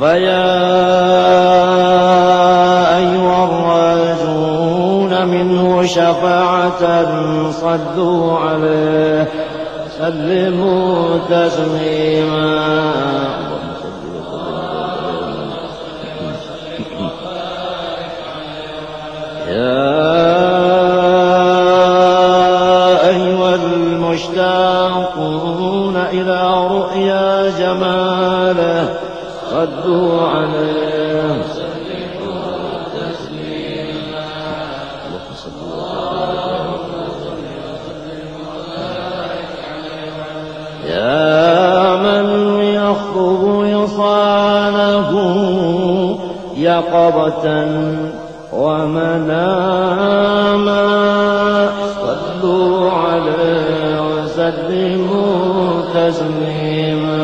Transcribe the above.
فيا أيها الراجون منه شفاعة صدوا عليه. سلموا تسليما. يا أيها المشتاقون إلى رؤيا جماله. صدوا عليه يا من يخطب يقظة ومناما. صلوا عليه وسلموا تسليما.